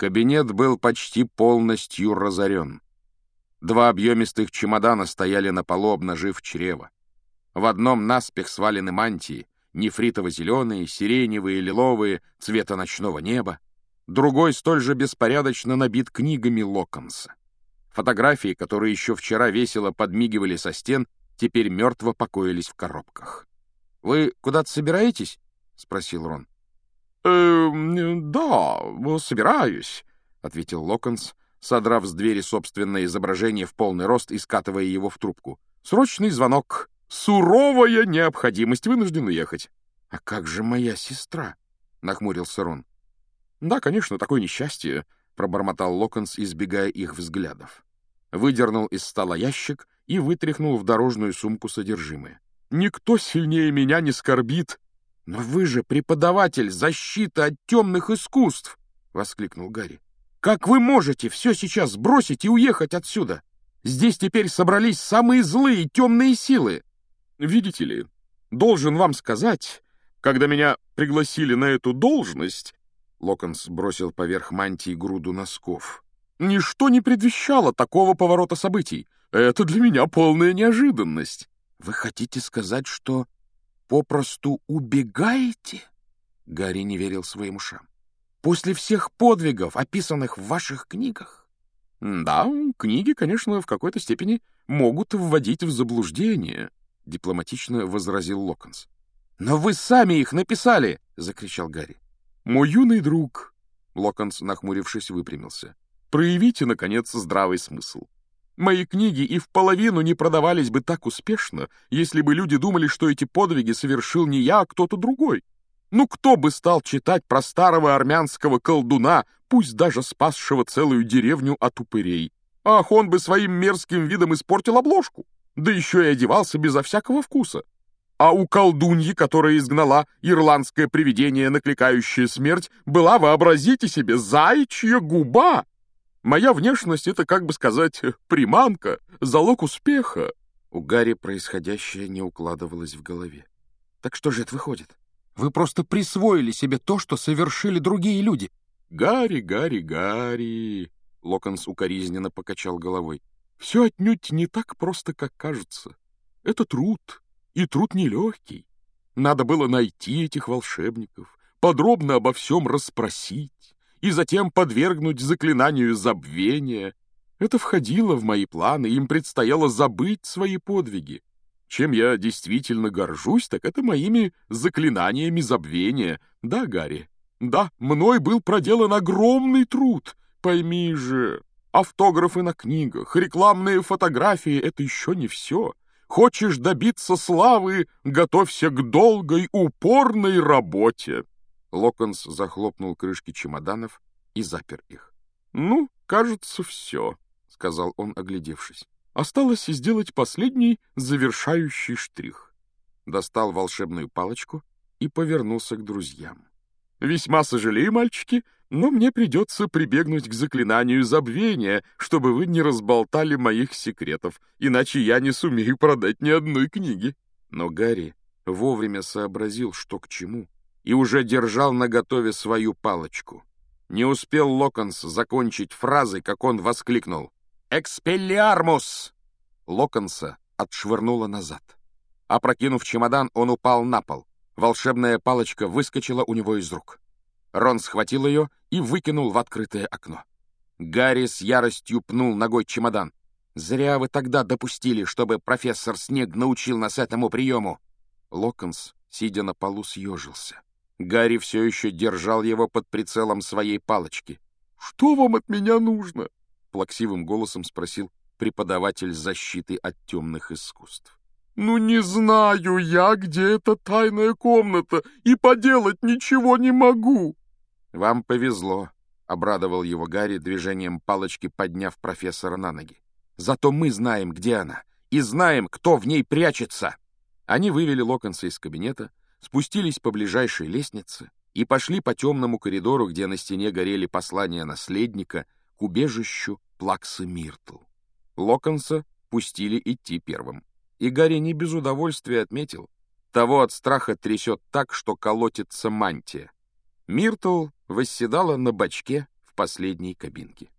Кабинет был почти полностью разорен. Два объемистых чемодана стояли на полу, обнажив чрево. В одном наспех свалены мантии, нефритово-зеленые, сиреневые, лиловые, цвета ночного неба. Другой столь же беспорядочно набит книгами Локонса. Фотографии, которые еще вчера весело подмигивали со стен, теперь мертво покоились в коробках. «Вы куда-то собираетесь?» — спросил Рон. «Эм, да, собираюсь», — ответил Локонс, содрав с двери собственное изображение в полный рост и скатывая его в трубку. «Срочный звонок. Суровая необходимость. Вынужден уехать». «А как же моя сестра?» — нахмурился Рон. «Да, конечно, такое несчастье», — пробормотал Локонс, избегая их взглядов. Выдернул из стола ящик и вытряхнул в дорожную сумку содержимое. «Никто сильнее меня не скорбит «Но вы же преподаватель защиты от темных искусств!» — воскликнул Гарри. «Как вы можете все сейчас бросить и уехать отсюда? Здесь теперь собрались самые злые темные силы!» «Видите ли, должен вам сказать, когда меня пригласили на эту должность...» Локонс бросил поверх мантии груду носков. «Ничто не предвещало такого поворота событий. Это для меня полная неожиданность». «Вы хотите сказать, что попросту убегаете?» Гарри не верил своим ушам. «После всех подвигов, описанных в ваших книгах?» «Да, книги, конечно, в какой-то степени могут вводить в заблуждение», — дипломатично возразил Локонс. «Но вы сами их написали!» — закричал Гарри. «Мой юный друг!» — Локонс, нахмурившись, выпрямился. «Проявите, наконец, здравый смысл. Мои книги и в половину не продавались бы так успешно, если бы люди думали, что эти подвиги совершил не я, а кто-то другой. Ну кто бы стал читать про старого армянского колдуна, пусть даже спасшего целую деревню от упырей? Ах, он бы своим мерзким видом испортил обложку, да еще и одевался безо всякого вкуса. А у колдуньи, которая изгнала ирландское привидение, накликающее смерть, была, вообразите себе, заячья губа, Моя внешность — это, как бы сказать, приманка, залог успеха. У Гарри происходящее не укладывалось в голове. Так что же это выходит? Вы просто присвоили себе то, что совершили другие люди. Гарри, Гарри, Гарри. Локонс укоризненно покачал головой. Все отнюдь не так просто, как кажется. Это труд, и труд нелегкий. Надо было найти этих волшебников, подробно обо всем расспросить, и затем подвергнуть заклинанию забвения. Это входило в мои планы, им предстояло забыть свои подвиги. Чем я действительно горжусь, так это моими заклинаниями забвения. Да, Гарри, да, мной был проделан огромный труд. Пойми же, автографы на книгах, рекламные фотографии — это еще не все. Хочешь добиться славы, готовься к долгой, упорной работе. Локонс захлопнул крышки чемоданов и запер их. «Ну, кажется, все», — сказал он, оглядевшись. «Осталось сделать последний завершающий штрих». Достал волшебную палочку и повернулся к друзьям. «Весьма сожалею, мальчики, но мне придется прибегнуть к заклинанию забвения, чтобы вы не разболтали моих секретов, иначе я не сумею продать ни одной книги». Но Гарри вовремя сообразил, что к чему, и уже держал наготове свою палочку. Не успел Локонс закончить фразы, как он воскликнул «Экспеллиармус!» Локонса отшвырнуло назад. Опрокинув чемодан, он упал на пол. Волшебная палочка выскочила у него из рук. Рон схватил ее и выкинул в открытое окно. Гарри с яростью пнул ногой чемодан. «Зря вы тогда допустили, чтобы профессор Снег научил нас этому приему!» Локонс, сидя на полу, съежился. Гарри все еще держал его под прицелом своей палочки. «Что вам от меня нужно?» — плаксивым голосом спросил преподаватель защиты от темных искусств. «Ну не знаю я, где эта тайная комната, и поделать ничего не могу!» «Вам повезло», — обрадовал его Гарри движением палочки, подняв профессора на ноги. «Зато мы знаем, где она, и знаем, кто в ней прячется!» Они вывели Локонса из кабинета, спустились по ближайшей лестнице и пошли по темному коридору, где на стене горели послания наследника к убежищу Плаксы Миртл. Локонса пустили идти первым. И Гарри не без удовольствия отметил, того от страха трясет так, что колотится мантия. Миртл восседала на бочке в последней кабинке.